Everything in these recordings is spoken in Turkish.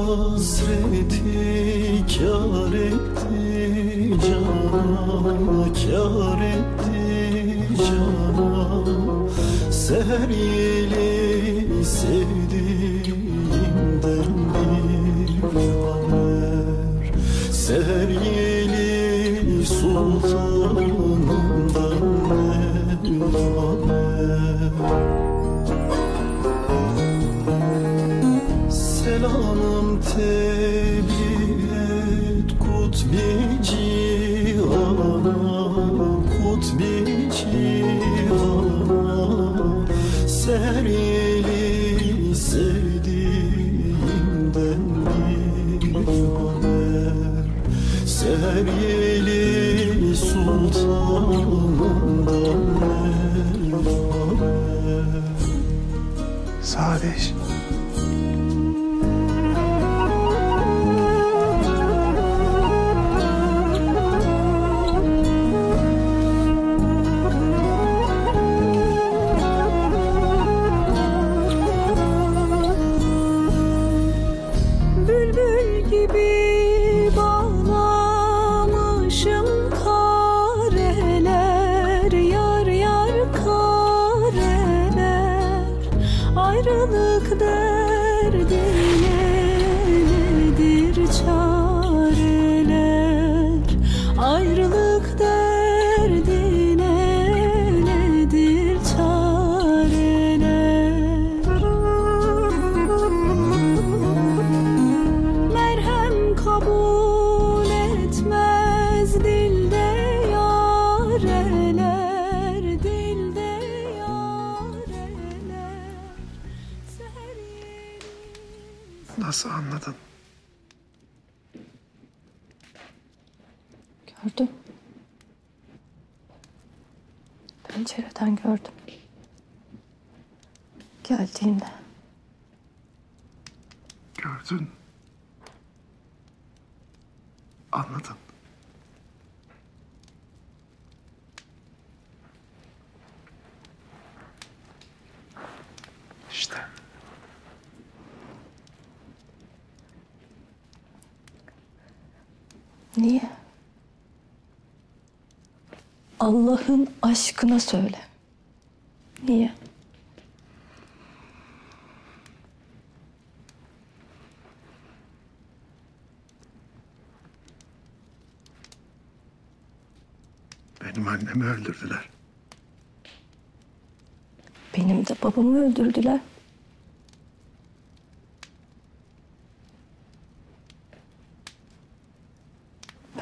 Hasreti kâr etti cana Kâr etti cana Seher yeli sevdiğimden bir haber Seher yeli sultanımdan Et kutbi cihana Kutbi cihana Seher yeli sevdiğimden bir haber. Seher yeli sultanımdan Sadeş. Ayrılık derdine nedir çareler Gördüm. Pencereden gördüm. Geldiğinde. Gördün. Anladın. İşte. Niye? Allah'ın aşkına söyle. Niye? Benim annemi öldürdüler. Benim de babamı öldürdüler.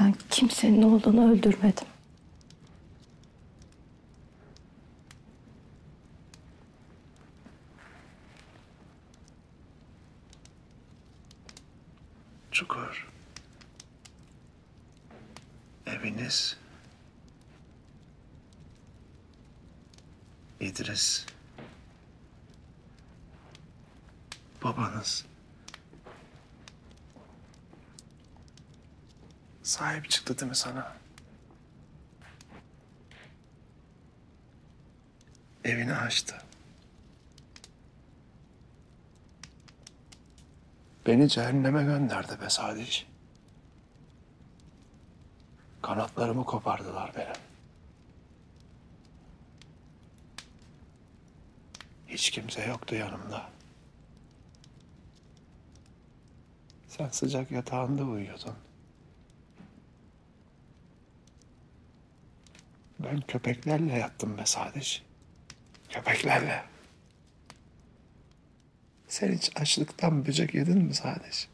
Ben kimsenin oğlunu öldürmedim. Çukur. Eviniz. İdris. Babanız. Sahip çıktı değil mi sana? Evini açtı. Beni cehenneme gönderdi be Sadiç. Kanatlarımı kopardılar benim. Hiç kimse yoktu yanımda. Sen sıcak yatağında uyuyordun. Ben köpeklerle yattım be Sadiç. Köpeklerle. Sen hiç açlıktan böcek yedin mi Sadiç?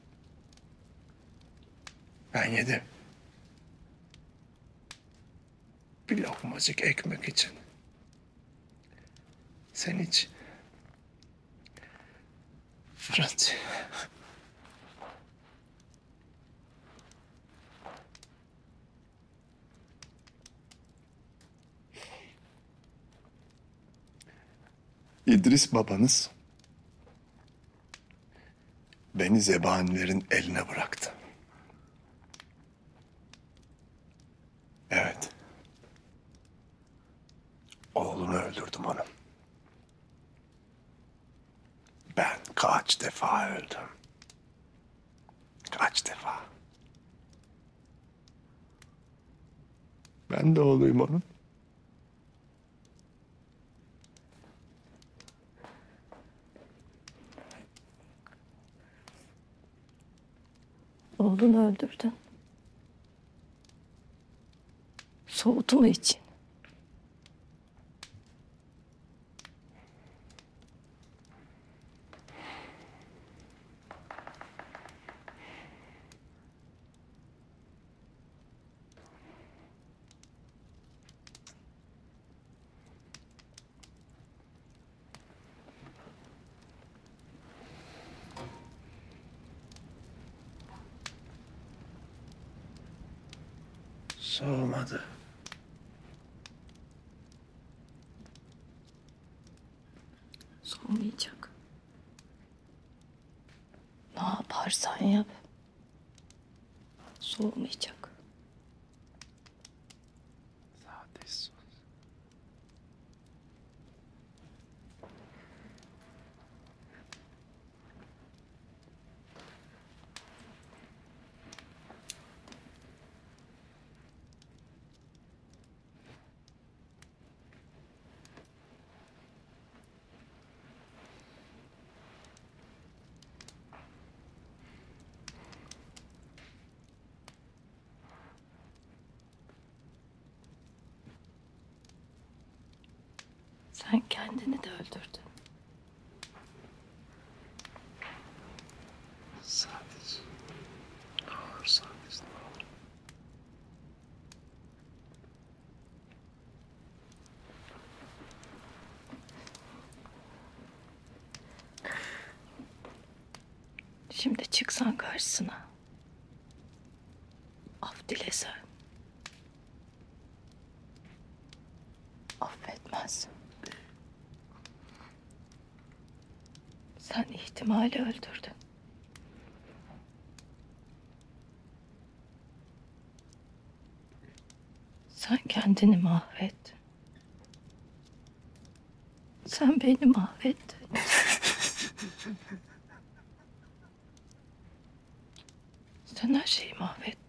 Ben yedim. Bir lokmacık ekmek için. Sen hiç... Fırat. İdris babanız beni zebanilerin eline bıraktı. Evet. Oğlunu öldürdüm onun. Ben. Kaç defa öldüm. Kaç defa. Ben de oğluyum onun. Oğlunu öldürdün. Soğudu mu için? Soğumadı. Soğumayacak. Ne yaparsan yap. Soğumayacak. Sen kendini de öldürdün. Sadece. Ne olur sadece ne olur. Şimdi çıksan karşısına. Af dilesen. Sen ihtimali öldürdün. Sen kendini mahvettin. Sen beni mahvettin. Sen her şeyi mahvettin.